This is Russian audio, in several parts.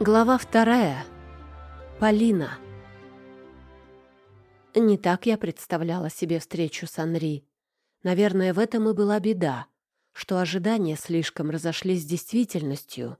Глава вторая. Полина. Не так я представляла себе встречу с Анри. Наверное, в этом и была беда, что ожидания слишком разошлись с действительностью,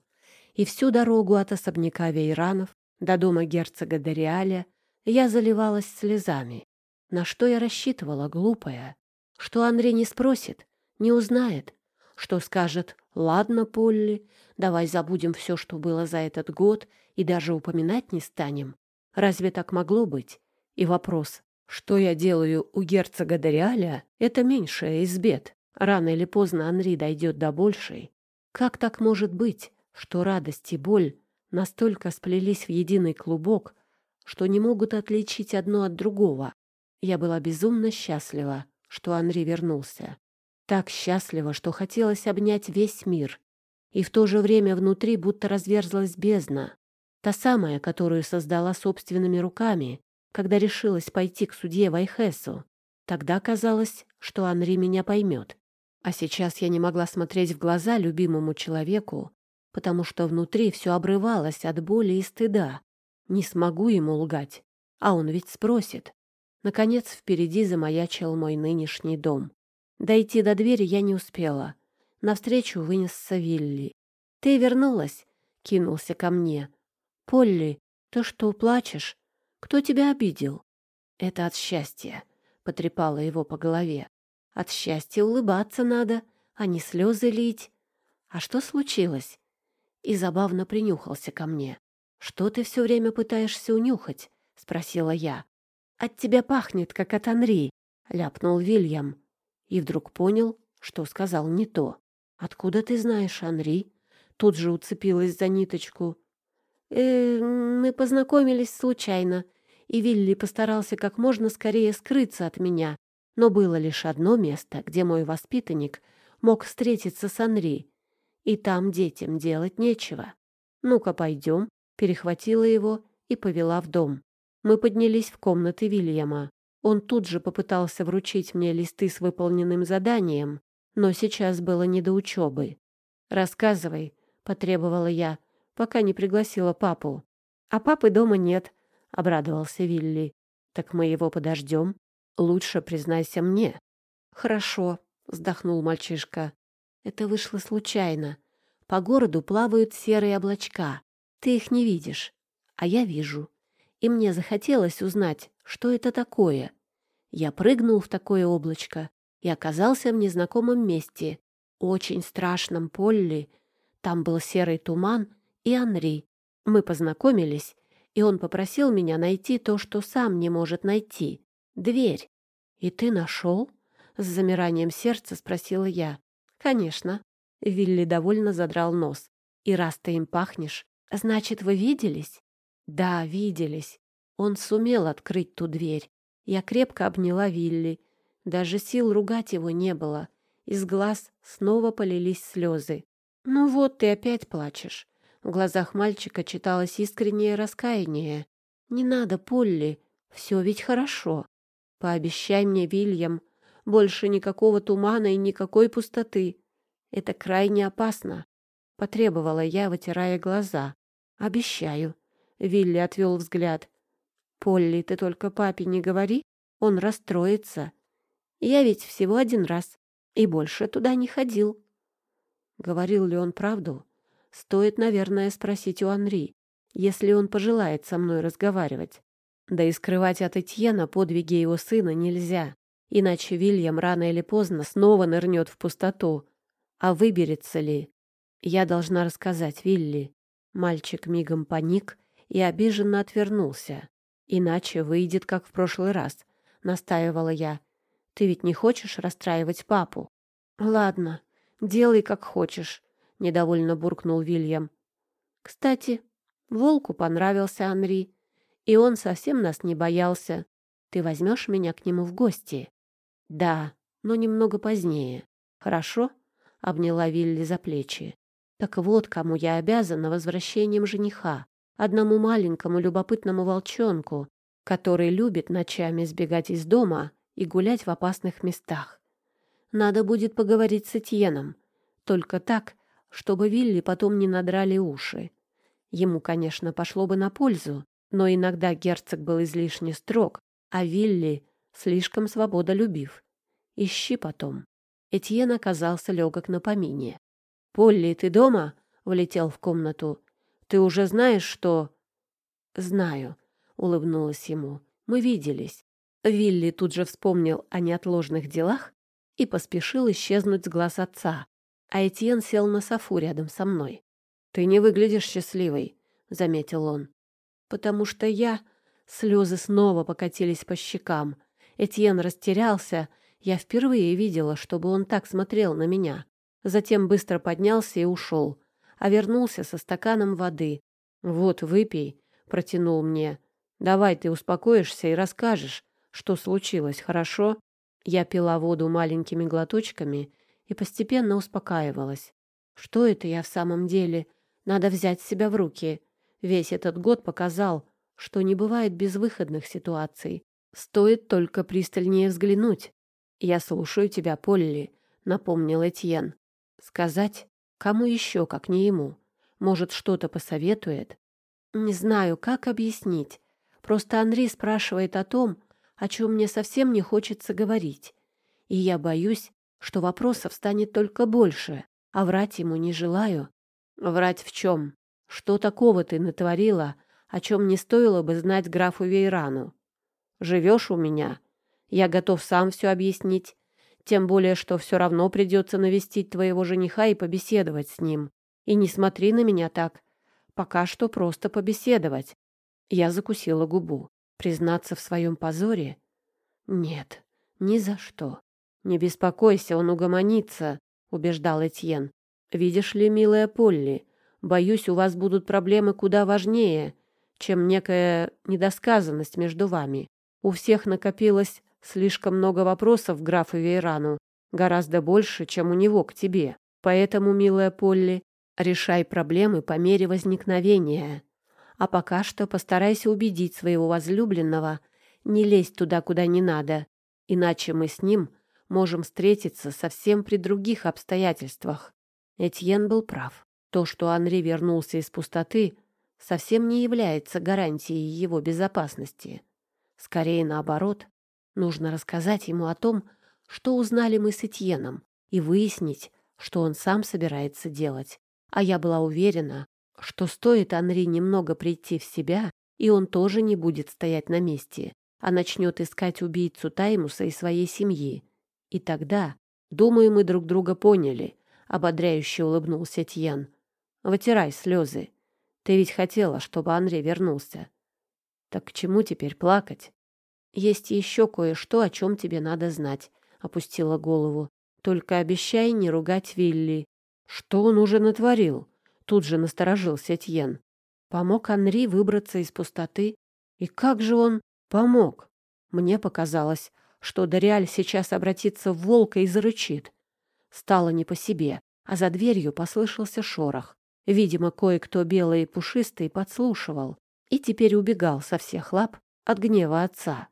и всю дорогу от особняка Вейранов до дома герцога Дориаля я заливалась слезами. На что я рассчитывала, глупая? Что Анри не спросит, не узнает, что скажет «Ладно, Полли, давай забудем все, что было за этот год, и даже упоминать не станем». Разве так могло быть? И вопрос «Что я делаю у герцога Дориаля?» — это меньшая из бед. Рано или поздно Анри дойдет до большей. Как так может быть, что радость и боль настолько сплелись в единый клубок, что не могут отличить одно от другого? Я была безумно счастлива, что Анри вернулся. Так счастлива, что хотелось обнять весь мир. И в то же время внутри будто разверзлась бездна. Та самая, которую создала собственными руками, когда решилась пойти к судье Вайхесу. Тогда казалось, что Анри меня поймет. А сейчас я не могла смотреть в глаза любимому человеку, потому что внутри все обрывалось от боли и стыда. Не смогу ему лгать. А он ведь спросит. Наконец впереди замаячил мой нынешний дом. Дойти до двери я не успела. Навстречу вынесся Вилли. «Ты вернулась?» — кинулся ко мне. «Полли, ты что, плачешь? Кто тебя обидел?» «Это от счастья», — потрепала его по голове. «От счастья улыбаться надо, а не слезы лить. А что случилось?» И забавно принюхался ко мне. «Что ты все время пытаешься унюхать?» — спросила я. «От тебя пахнет, как от Анри», — ляпнул Вильям и вдруг понял, что сказал не то. «Откуда ты знаешь, Анри?» Тут же уцепилась за ниточку. «Э, мы познакомились случайно, и Вилли постарался как можно скорее скрыться от меня. Но было лишь одно место, где мой воспитанник мог встретиться с Анри, и там детям делать нечего. Ну-ка, пойдем», перехватила его и повела в дом. Мы поднялись в комнаты Вильяма. Он тут же попытался вручить мне листы с выполненным заданием, но сейчас было не до учебы. «Рассказывай», — потребовала я, пока не пригласила папу. «А папы дома нет», — обрадовался Вилли. «Так мы его подождем. Лучше признайся мне». «Хорошо», — вздохнул мальчишка. «Это вышло случайно. По городу плавают серые облачка. Ты их не видишь, а я вижу и мне захотелось узнать, что это такое. Я прыгнул в такое облачко и оказался в незнакомом месте, очень страшном Полли. Там был серый туман и Анри. Мы познакомились, и он попросил меня найти то, что сам не может найти — дверь. «И ты нашел?» — с замиранием сердца спросила я. «Конечно». Вилли довольно задрал нос. «И раз ты им пахнешь, значит, вы виделись?» Да, виделись. Он сумел открыть ту дверь. Я крепко обняла Вилли. Даже сил ругать его не было. Из глаз снова полились слезы. «Ну вот, ты опять плачешь». В глазах мальчика читалось искреннее раскаяние. «Не надо, Полли, все ведь хорошо. Пообещай мне, Вильям, больше никакого тумана и никакой пустоты. Это крайне опасно», — потребовала я, вытирая глаза. «Обещаю», Вилли отвел взгляд. «Полли, ты только папе не говори, он расстроится. Я ведь всего один раз и больше туда не ходил». Говорил ли он правду? Стоит, наверное, спросить у Анри, если он пожелает со мной разговаривать. Да и скрывать от Этьена подвиги его сына нельзя, иначе Вильям рано или поздно снова нырнет в пустоту. А выберется ли? Я должна рассказать Вилли. Мальчик мигом паник и обиженно отвернулся. «Иначе выйдет, как в прошлый раз», — настаивала я. «Ты ведь не хочешь расстраивать папу?» «Ладно, делай, как хочешь», — недовольно буркнул Вильям. «Кстати, волку понравился Анри, и он совсем нас не боялся. Ты возьмешь меня к нему в гости?» «Да, но немного позднее. Хорошо?» — обняла Вилли за плечи. «Так вот, кому я обязана возвращением жениха одному маленькому любопытному волчонку, который любит ночами сбегать из дома и гулять в опасных местах. Надо будет поговорить с Этьеном, только так, чтобы Вилли потом не надрали уши. ему, конечно, пошло бы на пользу, но иногда герцог был излишне строг, а Вилли слишком свободолюбив. Ищи потом. Этьен оказался легок на помине. «Полли, ты дома?» — влетел в комнату. «Ты уже знаешь, что...» «Знаю», — улыбнулась ему. «Мы виделись». Вилли тут же вспомнил о неотложных делах и поспешил исчезнуть с глаз отца. А Этьен сел на софу рядом со мной. «Ты не выглядишь счастливой», — заметил он. «Потому что я...» Слезы снова покатились по щекам. Этьен растерялся. Я впервые видела, чтобы он так смотрел на меня. Затем быстро поднялся и ушел. А вернулся со стаканом воды. «Вот, выпей», — протянул мне. «Давай ты успокоишься и расскажешь, что случилось, хорошо?» Я пила воду маленькими глоточками и постепенно успокаивалась. Что это я в самом деле? Надо взять себя в руки. Весь этот год показал, что не бывает безвыходных ситуаций. Стоит только пристальнее взглянуть. «Я слушаю тебя, Полли», — напомнил Этьен. «Сказать? Кому еще, как не ему? Может, что-то посоветует?» «Не знаю, как объяснить. Просто Анри спрашивает о том, о чем мне совсем не хочется говорить. И я боюсь, что вопросов станет только больше, а врать ему не желаю. Врать в чем? Что такого ты натворила, о чем не стоило бы знать графу Вейрану? Живешь у меня? Я готов сам все объяснить, тем более, что все равно придется навестить твоего жениха и побеседовать с ним. И не смотри на меня так. Пока что просто побеседовать. Я закусила губу. Признаться в своем позоре? Нет, ни за что. «Не беспокойся, он угомонится», — убеждал Этьен. «Видишь ли, милая Полли, боюсь, у вас будут проблемы куда важнее, чем некая недосказанность между вами. У всех накопилось слишком много вопросов графу Вейрану, гораздо больше, чем у него к тебе. Поэтому, милая Полли, решай проблемы по мере возникновения. А пока что постарайся убедить своего возлюбленного не лезть туда, куда не надо, иначе мы с ним можем встретиться совсем при других обстоятельствах. Этьен был прав. То, что Анри вернулся из пустоты, совсем не является гарантией его безопасности. Скорее наоборот, нужно рассказать ему о том, что узнали мы с Этьеном, и выяснить, что он сам собирается делать. А я была уверена, что стоит Анри немного прийти в себя, и он тоже не будет стоять на месте, а начнет искать убийцу Таймуса и своей семьи. И тогда, думаю, мы друг друга поняли, — ободряюще улыбнулся Тьен. Вытирай слезы. Ты ведь хотела, чтобы Андрей вернулся. Так к чему теперь плакать? Есть еще кое-что, о чем тебе надо знать, — опустила голову. Только обещай не ругать Вилли. Что он уже натворил? Тут же насторожился Тьен. Помог Анри выбраться из пустоты. И как же он помог? Мне показалось, что Дориаль сейчас обратится в волка и зарычит. Стало не по себе, а за дверью послышался шорох. Видимо, кое-кто белый и пушистый подслушивал и теперь убегал со всех лап от гнева отца.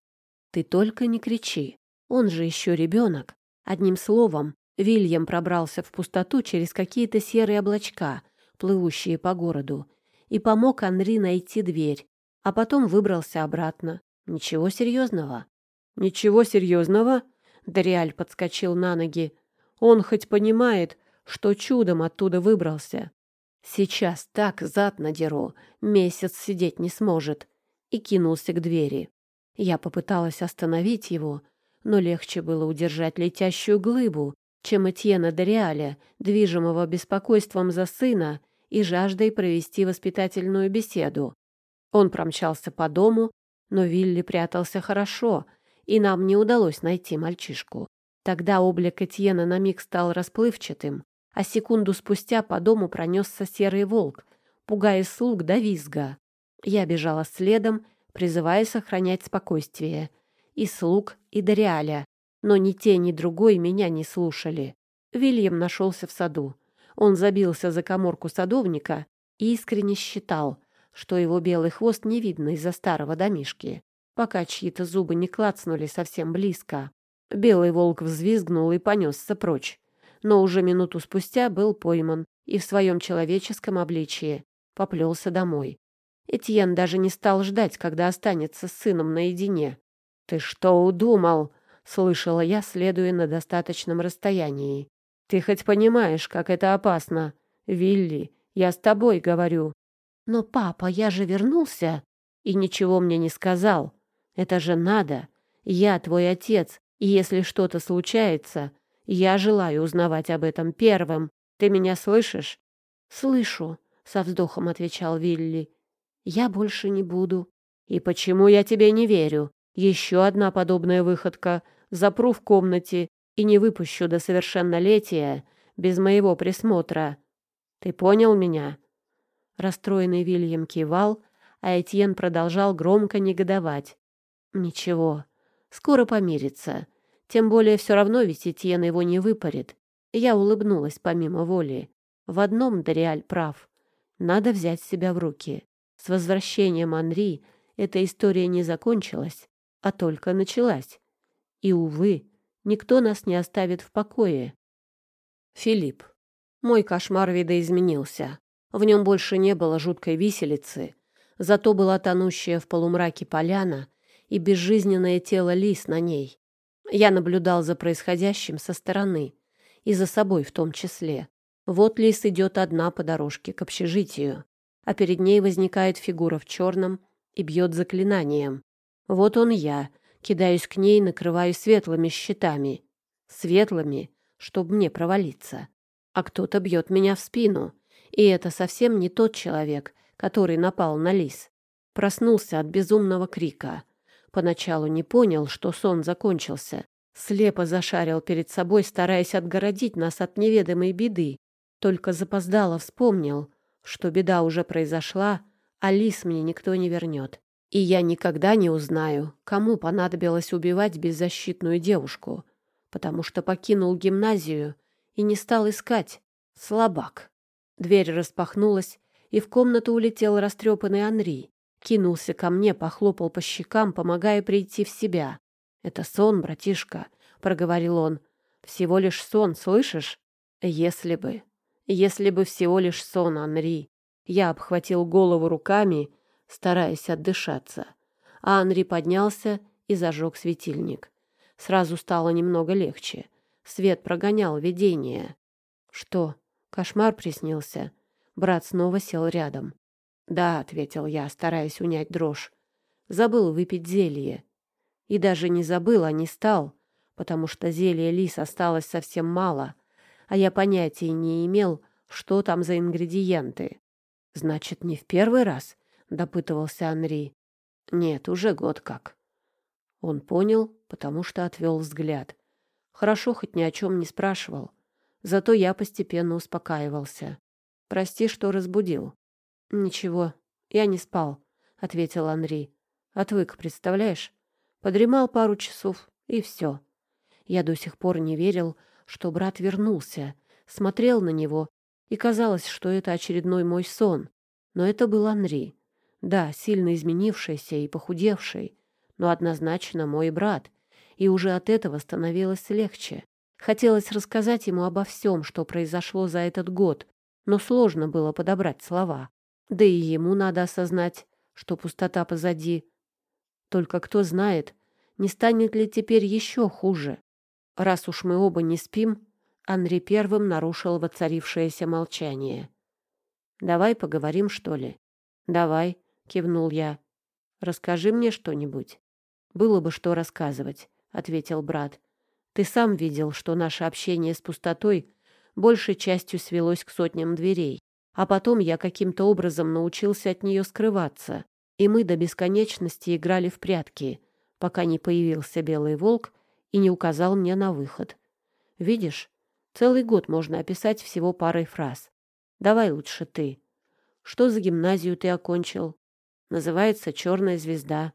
«Ты только не кричи, он же еще ребенок». Одним словом, Вильям пробрался в пустоту через какие-то серые облачка, плывущие по городу, и помог Анри найти дверь, а потом выбрался обратно. Ничего серьезного. «Ничего серьезного?» Дориаль подскочил на ноги. «Он хоть понимает, что чудом оттуда выбрался. Сейчас так зад надеру, месяц сидеть не сможет». И кинулся к двери. Я попыталась остановить его, но легче было удержать летящую глыбу, чем Этьена Дориаля, движимого беспокойством за сына и жаждой провести воспитательную беседу. Он промчался по дому, но Вилли прятался хорошо, и нам не удалось найти мальчишку. Тогда облик Этьена на миг стал расплывчатым, а секунду спустя по дому пронесся серый волк, пугая слуг до визга. Я бежала следом, призывая сохранять спокойствие. И слуг, и Дориаля. Но ни те, ни другой меня не слушали. Вильям нашелся в саду. Он забился за коморку садовника и искренне считал, что его белый хвост не видно из-за старого домишки пока чьи-то зубы не клацнули совсем близко. Белый волк взвизгнул и понесся прочь, но уже минуту спустя был пойман и в своем человеческом обличии. поплелся домой. Этьен даже не стал ждать, когда останется с сыном наедине. «Ты что удумал?» — слышала я, следуя на достаточном расстоянии. «Ты хоть понимаешь, как это опасно? Вилли, я с тобой говорю». «Но, папа, я же вернулся и ничего мне не сказал. Это же надо. Я твой отец, и если что-то случается, я желаю узнавать об этом первым. Ты меня слышишь?» «Слышу», — со вздохом отвечал Вилли. «Я больше не буду». «И почему я тебе не верю? Еще одна подобная выходка. Запру в комнате и не выпущу до совершеннолетия без моего присмотра. Ты понял меня?» Расстроенный Вильям кивал, а Этьен продолжал громко негодовать. «Ничего, скоро помирится. Тем более все равно ведь Этьен его не выпарит. Я улыбнулась помимо воли. В одном Дориаль прав. Надо взять себя в руки. С возвращением Анри эта история не закончилась, а только началась. И, увы, никто нас не оставит в покое. Филипп. Мой кошмар видоизменился. В нем больше не было жуткой виселицы, зато была тонущая в полумраке поляна и безжизненное тело лис на ней. Я наблюдал за происходящим со стороны, и за собой в том числе. Вот лис идет одна по дорожке к общежитию, а перед ней возникает фигура в черном и бьет заклинанием. Вот он я, кидаюсь к ней, накрываю светлыми щитами. Светлыми, чтобы мне провалиться. А кто-то бьет меня в спину, и это совсем не тот человек, который напал на лис. Проснулся от безумного крика — Поначалу не понял, что сон закончился. Слепо зашарил перед собой, стараясь отгородить нас от неведомой беды. Только запоздало вспомнил, что беда уже произошла, а лис мне никто не вернет. И я никогда не узнаю, кому понадобилось убивать беззащитную девушку, потому что покинул гимназию и не стал искать. Слабак. Дверь распахнулась, и в комнату улетел растрепанный Анри кинулся ко мне, похлопал по щекам, помогая прийти в себя. «Это сон, братишка», — проговорил он. «Всего лишь сон, слышишь? Если бы... Если бы всего лишь сон, Анри». Я обхватил голову руками, стараясь отдышаться. А Анри поднялся и зажег светильник. Сразу стало немного легче. Свет прогонял видение. «Что, кошмар приснился?» Брат снова сел рядом. «Да», — ответил я, стараясь унять дрожь. «Забыл выпить зелье. И даже не забыл, а не стал, потому что зелья лис осталось совсем мало, а я понятия не имел, что там за ингредиенты». «Значит, не в первый раз?» — допытывался Анри. «Нет, уже год как». Он понял, потому что отвел взгляд. Хорошо, хоть ни о чем не спрашивал. Зато я постепенно успокаивался. «Прости, что разбудил. «Ничего, я не спал», — ответил Анри. «Отвык, представляешь? Подремал пару часов, и все». Я до сих пор не верил, что брат вернулся, смотрел на него, и казалось, что это очередной мой сон. Но это был Анри. Да, сильно изменившийся и похудевший, но однозначно мой брат, и уже от этого становилось легче. Хотелось рассказать ему обо всем, что произошло за этот год, но сложно было подобрать слова. Да и ему надо осознать, что пустота позади. Только кто знает, не станет ли теперь еще хуже. Раз уж мы оба не спим, Анри первым нарушил воцарившееся молчание. «Давай поговорим, что ли?» «Давай», — кивнул я. «Расскажи мне что-нибудь». «Было бы что рассказывать», — ответил брат. «Ты сам видел, что наше общение с пустотой большей частью свелось к сотням дверей. А потом я каким-то образом научился от нее скрываться, и мы до бесконечности играли в прятки, пока не появился белый волк и не указал мне на выход. Видишь, целый год можно описать всего парой фраз. Давай лучше ты. Что за гимназию ты окончил? Называется «Черная звезда».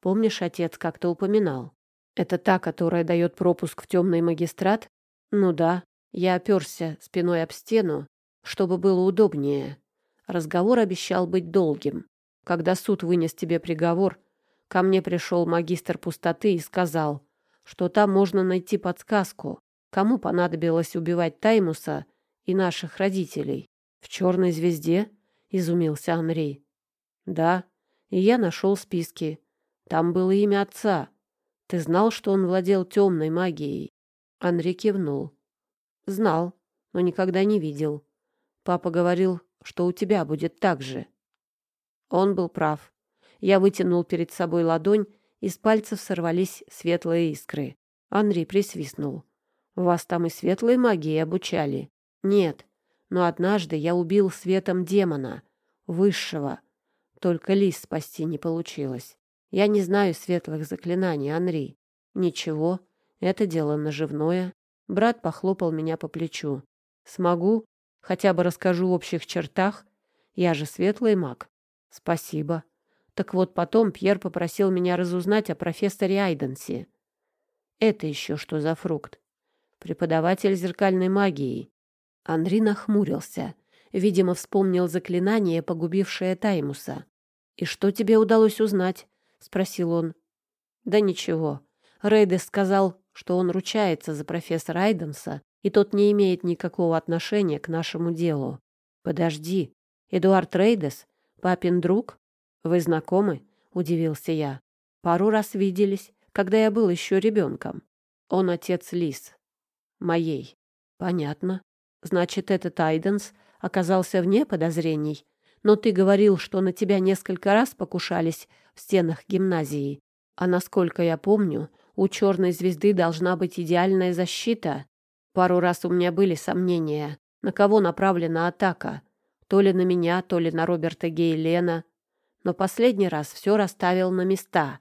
Помнишь, отец как-то упоминал? Это та, которая дает пропуск в темный магистрат? Ну да. Я оперся спиной об стену чтобы было удобнее. Разговор обещал быть долгим. Когда суд вынес тебе приговор, ко мне пришел магистр пустоты и сказал, что там можно найти подсказку, кому понадобилось убивать Таймуса и наших родителей. В «Черной звезде»? изумился Андрей. Да, и я нашел списки. Там было имя отца. Ты знал, что он владел темной магией? Андрей кивнул. Знал, но никогда не видел. Папа говорил, что у тебя будет так же. Он был прав. Я вытянул перед собой ладонь, из пальцев сорвались светлые искры. Андрей присвистнул. «Вас там и светлой магии обучали?» «Нет, но однажды я убил светом демона, высшего. Только лис спасти не получилось. Я не знаю светлых заклинаний, Анри. Ничего, это дело наживное. Брат похлопал меня по плечу. Смогу? Хотя бы расскажу в общих чертах. Я же светлый маг. Спасибо. Так вот, потом Пьер попросил меня разузнать о профессоре Айденсе. Это еще что за фрукт? Преподаватель зеркальной магии. Андрей нахмурился. Видимо, вспомнил заклинание, погубившее Таймуса. «И что тебе удалось узнать?» — спросил он. «Да ничего. Рейдес сказал, что он ручается за профессора Айденса, и тот не имеет никакого отношения к нашему делу. Подожди, Эдуард Рейдес, папин друг? Вы знакомы?» — удивился я. «Пару раз виделись, когда я был еще ребенком. Он отец Лис. Моей. Понятно. Значит, этот Айденс оказался вне подозрений. Но ты говорил, что на тебя несколько раз покушались в стенах гимназии. А насколько я помню, у черной звезды должна быть идеальная защита. Пару раз у меня были сомнения, на кого направлена атака. То ли на меня, то ли на Роберта Гейлена. Но последний раз все расставил на места.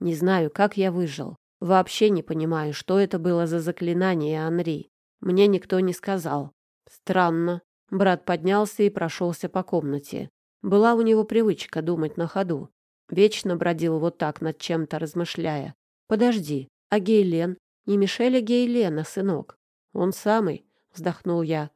Не знаю, как я выжил. Вообще не понимаю, что это было за заклинание Анри. Мне никто не сказал. Странно. Брат поднялся и прошелся по комнате. Была у него привычка думать на ходу. Вечно бродил вот так над чем-то размышляя. «Подожди, а Гейлен? Не Мишеля Гейлена, сынок?» «Он самый», — вздохнул я.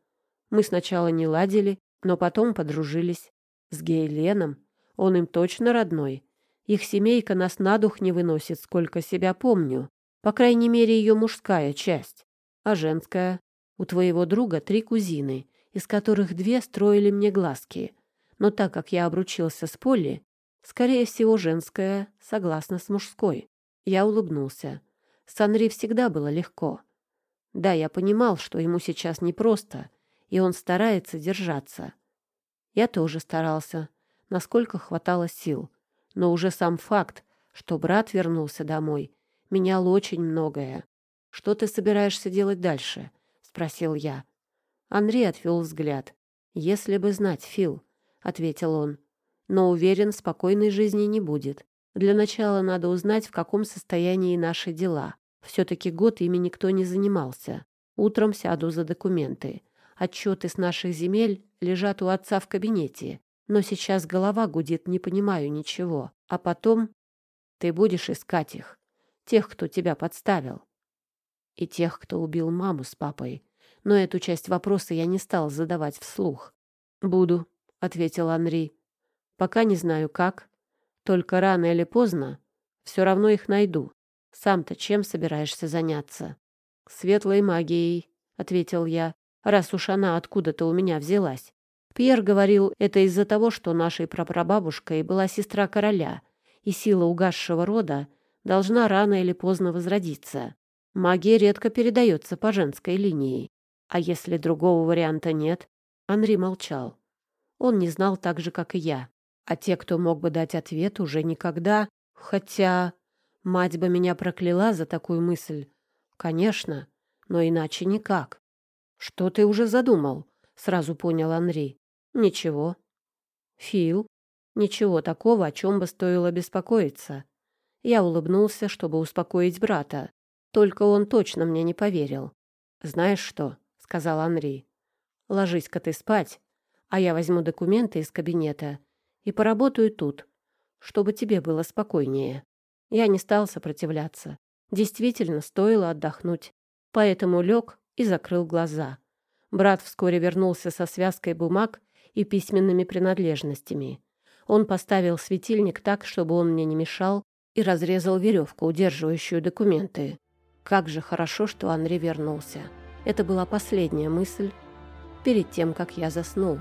«Мы сначала не ладили, но потом подружились. С Гейленом он им точно родной. Их семейка нас на дух не выносит, сколько себя помню. По крайней мере, ее мужская часть. А женская? У твоего друга три кузины, из которых две строили мне глазки. Но так как я обручился с Полли, скорее всего, женская согласна с мужской. Я улыбнулся. С Анри всегда было легко. Да, я понимал, что ему сейчас непросто, и он старается держаться. Я тоже старался, насколько хватало сил. Но уже сам факт, что брат вернулся домой, менял очень многое. Что ты собираешься делать дальше? спросил я. Андрей отвел взгляд. Если бы знать, Фил, ответил он. Но уверен, спокойной жизни не будет. Для начала надо узнать, в каком состоянии наши дела. Все-таки год ими никто не занимался. Утром сяду за документы. Отчеты с наших земель лежат у отца в кабинете. Но сейчас голова гудит, не понимаю ничего. А потом ты будешь искать их. Тех, кто тебя подставил. И тех, кто убил маму с папой но эту часть вопроса я не стал задавать вслух. «Буду», — ответил Анри. «Пока не знаю как. Только рано или поздно все равно их найду. Сам-то чем собираешься заняться?» «Светлой магией», — ответил я, «раз уж она откуда-то у меня взялась. Пьер говорил, это из-за того, что нашей прапрабабушкой была сестра короля, и сила угасшего рода должна рано или поздно возродиться. Магия редко передается по женской линии. А если другого варианта нет? Анри молчал. Он не знал так же, как и я. А те, кто мог бы дать ответ, уже никогда. Хотя мать бы меня прокляла за такую мысль. Конечно, но иначе никак. Что ты уже задумал? Сразу понял Анри. Ничего. Фил? Ничего такого, о чем бы стоило беспокоиться. Я улыбнулся, чтобы успокоить брата. Только он точно мне не поверил. Знаешь что? Сказал Анри. Ложись-ка ты спать, а я возьму документы из кабинета и поработаю тут, чтобы тебе было спокойнее. Я не стал сопротивляться. Действительно, стоило отдохнуть. Поэтому лег и закрыл глаза. Брат вскоре вернулся со связкой бумаг и письменными принадлежностями. Он поставил светильник так, чтобы он мне не мешал, и разрезал веревку, удерживающую документы. Как же хорошо, что Анри вернулся. Это была последняя мысль перед тем, как я заснул.